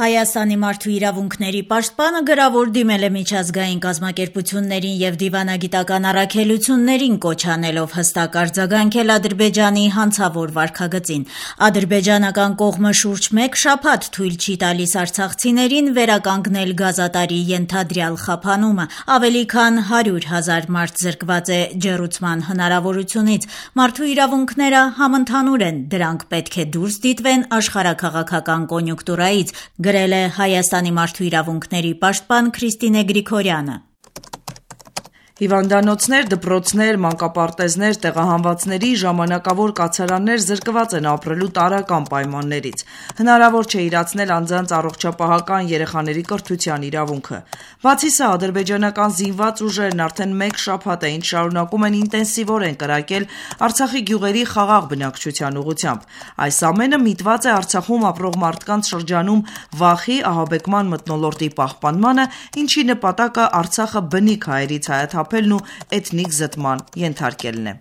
Հայաստանի մարդու իրավունքների պաշտպանը գրավոր դիմել է միջազգային կազմակերպություններին եւ դիվանագիտական առաքելություններին կոչ անելով հստակ արձագանքել Ադրբեջանի հանցավոր վարքագծին։ Ադրբեջանական կողմը շուրջ մեկ շաբաթ թույլ չի տալիս արցախցիներին վերականգնել գազատարի ենթադրյալ խափանումը։ Ավելի քան 100 հազար մարդ զրկված է ջեռուցման հնարավորությունից։ Մարդու իրավունքները համընդհանուր են, դրանք պետք է դուրս դիտվեն աշխարհաքաղաքական կոնյունկտուրայից գրել է Հայաստանի մարդու իրավունքների պաշտպան Քրիստինե Գրիգորյանը։ Հիվանդանոցներ, դպրոցներ, մանկապարտեզներ, տեղահանվածների, ժամանակավոր կացարաններ զրկված են ապրելու տարրական պայմաններից։ Հնարավոր չէ իրացնել անձանց առողջապահական, երեխաների կրթության իրավունքը։ Բացի սա, ադրբեջանական զինված ուժերն արդեն մեկ շաբաթ է ինչ շարունակում են ինտենսիվորեն կրակել Արցախի գյուղերի խաղաղ բնակչության ուղղությամբ։ Այս ամենը միտված է Արցախում ապրող մարդկանց շրջանում վախի, ահաբեկման մթնոլորտի պահպանմանը, ինչի նպատակը Արցախը բնիկ հայերից հայաթափ խաբելն ու էթնիկ զտման ենթարկելն է։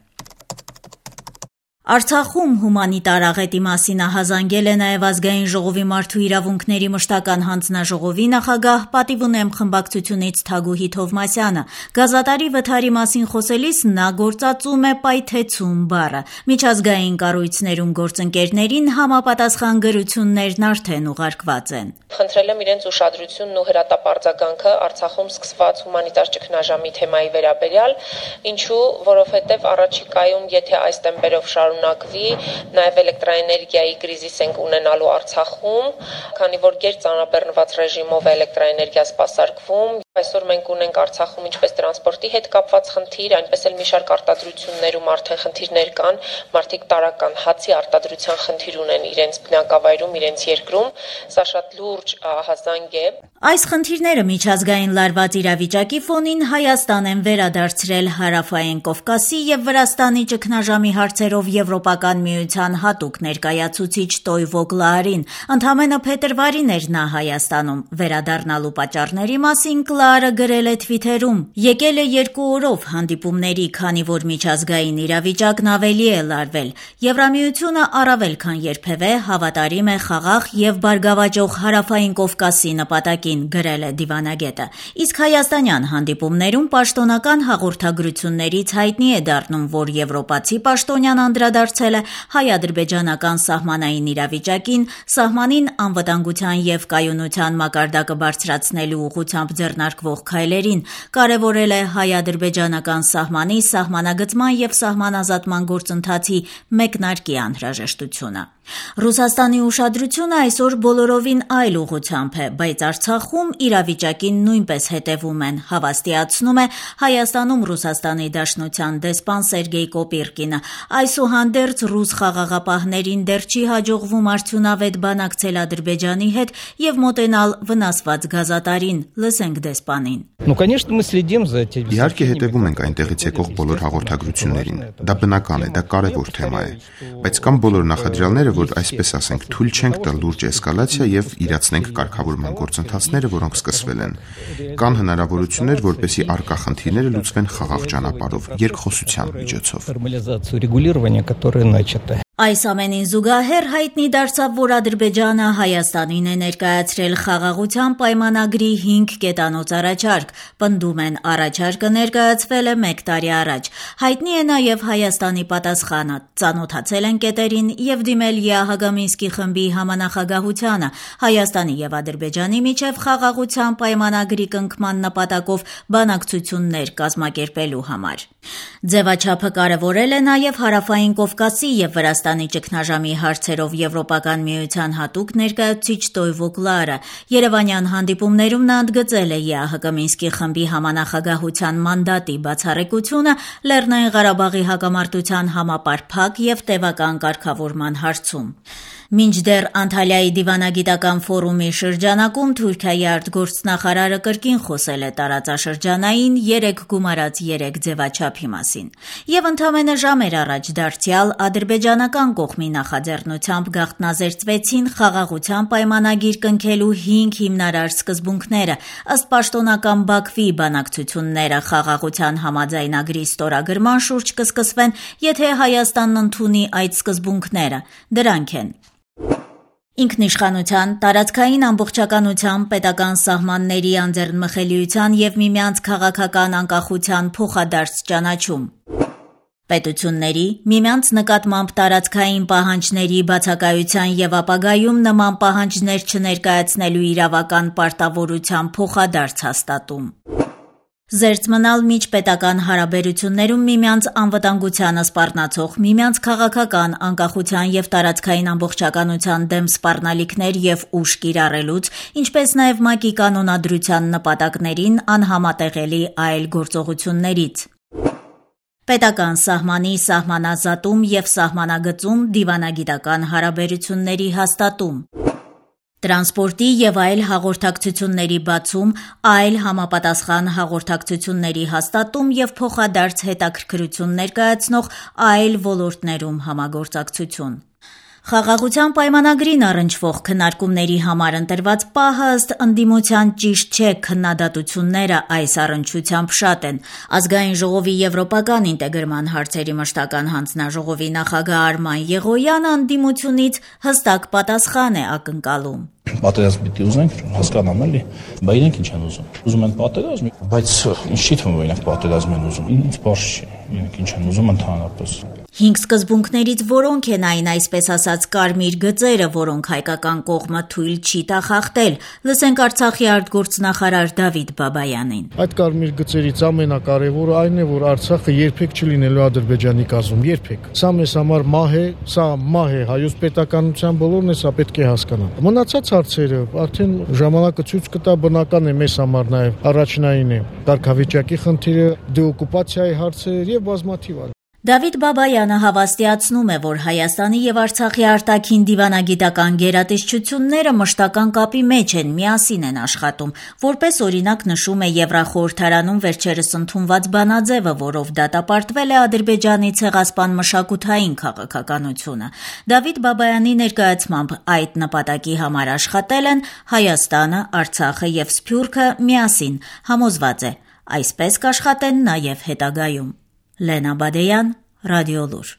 Արցախում հումանիտար աղետի մասին ահազանգել է նաև Ազգային ժողովի մարդու իրավունքների մշտական հանձնաժողովի նախագահ պատիվ ունեմ խմբակցությունից Թագուհի Թովմասյանը։ Գազատարի վթարի մասին խոսելիս նա գործածում է պայթեցում բառը։ Միջազգային կառույցներում գործընկերներին համապատասխան գրություններն արդեն ուղարկված են։ Խնդրել եմ իրենց ուշադրությունն ու հրատապարձագանքը Արցախում սկսված հումանիտար ճգնաժամի թեմայի վերաբերյալ, ինչու, որովհետև առաջիկայում, եթե այս տեմպերով շարունակ շարունակվի, նաև էլեկտրաէներգիայի կրիզիս ենք ունենալու Արցախում, քանի որ գերծանրաբեռնված ռեժիմով է էլեկտրաէներգիա սպասարկվում։ Այսօր մենք ունենք Արցախում ինչպես տրանսպորտի հետ կապված խնդիր, այնպես էլ մի շարք արտադրություններում արդեն խնդիրներ կան, մարդիկ տարական հացի արտադրության խնդիր ունեն իրենց բնակավայրում, իրենց երկրում։ Սա շատ լուրջ ահազանգ է։ Այս խնդիրները միջազգային լարված իրավիճակի ֆոնին Հայաստան են վերադարձրել Հարավային Կովկասի եւ Վրաստանի ճգնաժամի հարցերով Եվրոպական միության հատուկ ներկայացուցիչ Տոյվո Կլարին։ Ընդամենը փետրվարին էր նա Հայաստանում։ Վերադառնալու պատճառների մասին Կլարը գրել է Թվիթերում. «Եկել է երկու օրով հանդիպումների, քանի որ միջազգային իրավիճակն ավելի է լարվել։ Եվրամիությունը առավել քան երբևէ հավատարիմ է խաղաղ եւ բարգավաճող Հարավային Կովկասի նպատակին», գրել է դիվանագետը։ Իսկ հայաստանյան հանդիպումներում պաշտոնական հաղորդագրություններից հայտնի է դառնում, որ եվրոպացի պաշտոնյան անդր անդրադարձել է հայ-ադրբեջանական սահմանային իրավիճակին, սահմանին անվտանգության եւ կայունության մակարդակը բարձրացնելու ուղղությամբ ձեռնարկվող քայլերին, կարեւորել է հայ-ադրբեջանական սահմանի, սահմանագծման եւ սահմանազատման գործընթացի մեկնարկի անհրաժեշտությունը։ Ռուսաստանի ուշադրությունը այսօր բոլորովին այլ ուղղությամբ է, բայց Արցախում իրավիճակին նույնպես հետևում են, հավաստիացնում է Հայաստանում Ռուսաստանի Դաշնության դեսպան Սերգեյ Կոպիրկինը։ Այսուհ Այնուհանդերձ ռուս խաղաղապահներին դեռ չի հաջողվում արդյունավետ բանակցել Ադրբեջանի հետ եւ մոտենալ վնասված գազատարին։ Լսենք դեսպանին։ Իհարկե հետևում ենք այնտեղից եկող բոլոր հաղորդագրություններին։ Դա բնական է, դա կարևոր թեմա է, բայց կան բոլոր նախադրյալները, որ այսպես ասենք, թույլ չենք տա լուրջ էսկալացիա եւ իրացնենք կարգավորման գործընթացները, որոնք սկսվել են։ Կան հնարավորություններ, որպեսի արկա խնդիրները լուծվեն խաղաղ ճանապարհով, երկխոսության միջոցով։ Այս ամենին զուգահեռ հայտնի դարձավ, որ Ադրբեջանը Հայաստանին է ներկայացրել խաղաղության պայմանագրի 5 կետանոց առաջարկ։ Պնդում են առաջարկը ներկայացվել է 1 տարի առաջ։ Հայտնի է նաև Հայաստանի պատասխանը։ Ծանոթացել են կետերին եւ դիմել ԵԱՀԿ Մինսկի խմբի համանախագահությանը Հայաստանի եւ Ադրբեջանի միջև խաղաղության պայմանագրի կնքման նպատակով բանակցություններ կազմակերպելու համար։ Ձևաչափը կարևորել է նաև Հարավային Կովկասի եւ Վրաստանի Հայաստանի ճգնաժամի հարցերով Եվրոպական միության հատուկ ներկայացուցիչ Տոյվո Կլարը Երևանյան հանդիպումներում նա ընդգծել է ԵԱՀԿ Մինսկի խմբի համանախագահության մանդատի բացառեկությունը Լեռնային Ղարաբաղի հակամարտության համապարփակ եւ տևական կարգավորման հարցում։ Մինչդեռ Անտալիայի դիվանագիտական ֆորումի շրջանակում Թուրքիայի արտգործնախարարը կրկին խոսել է տարածաշրջանային 3 գումարած 3 ձևաչափի մասին։ Եվ ընդամենը ժամեր առաջ դարձյալ ադրբեջանական կողմի նախաձեռնությամբ գաղտնազերծվեցին խաղաղության պայմանագիր կնքելու 5 հիմնարար սկզբունքները, ըստ պաշտոնական Բաքվի բանակցությունները խաղաղության համաձայնագրի ստորագրման շուրջ կսկսվեն, եթե Հայաստանն ընդունի այդ սկզբունքները։ Դրանք են. Ինքնիշխանության, տարածքային ամբողջականության, պետական սահմանների անձեռնմխելիության եւ միմյանց քաղաքական անկախության փոխադարձ ճանաչում։ Պետությունների միմյանց նկատմամբ տարածքային պահանջների բացակայության եւ ապագայում նման պահանջներ չներկայացնելու իրավական պարտավորության փոխադարձ հաստատում։ Զերծ մնալ միջպետական հարաբերություններում միմյանց անվտանգությանը սպառնացող, միմյանց քաղաքական անկախության եւ տարածքային ամբողջականության դեմ սպառնալիքներ եւ ուժ կիրառելուց, ինչպես նաեւ ՄԱԿ-ի կանոնադրության նպատակներին անհամատեղելի այլ գործողություններից։ Պետական սահմանի սահմանազատում եւ սահմանագծում դիվանագիտական հարաբերությունների հաստատում Տրանսպորտի եւ այլ հաղորդակցությունների բացում, այլ համապատասխան հաղորդակցությունների հաստատում եւ փոխադարձ հետաքրքրություն ներկայացնող այլ ոլորտներում համագործակցություն։ Խաղաղության պայմանագրին առնչվող քննարկումների համար ընտրված պահը ըստ ընդդիմության ճիշտ չէ քննադատությունները այս առնչությամբ շատ են։ Ազգային ժողովի եվրոպական ինտեգրման հարցերի մշտական հանձնաժողովի նախագահ Արման Եղոյանը ընդդիմությունից հստակ պատասխան է ակնկալում պատերազմ պիտի ուզենք, հասկանամ էլի, բայց իրենք ինչ են ուզում։ Ուզում են պատերազմ, բայց ինչ չի թվում, որ իրենք պատերազմ են ուզում։ Ինչ բարձ չի։ Իրենք ինչ են ուզում ընդհանրապես։ Հինգ սկզբունքներից որոնք են այն այսպես ասած կարմիր գծերը, որոնք հայկական կողմը թույլ չի տա խախտել։ Լսենք Արցախի արտգործնախարար Դավիթ Բաբայանին։ Այդ կարմիր գծերից ամենակարևորը այն է, որ Արցախը երբեք չլինելու Ադրբեջանի կազմում, երբեք։ Սա մեզ համար մահ է, սա մահ է հայոց պետականության բոլորն է, սա պետք է հասկանան։ Մնացած հարցերը արդեն ժամանակը ցույց կտա բնական է մեզ համար նաև առաջնային է կարգավիճակի խնդիրը, դեօկուպացիայի հարցեր եւ բազմաթիվ այլ Դավիթ Բաբայանը հավաստիացնում է, որ Հայաստանի եւ Արցախի արտաքին դիվանագիտական գերատեսչությունները մշտական կապի մեջ են, միասին են աշխատում։ Որպես օրինակ նշում է Եվրախորհրդարանում վերջերս ընդունված բանաձևը, որով դատապարտվել է Ադրբեջանի ցեղասպան մշակութային քաղաքականությունը։ Դավիթ Բաբայանի ներկայացմամբ այդ նպատակի համար աշխատել են Հայաստանը, Արցախը եւ Սփյուռքը միասին, համոզված է։ Այսպես կաշխատեն նաեւ հետագայում։ Lena Badeyan, Radyo Olur.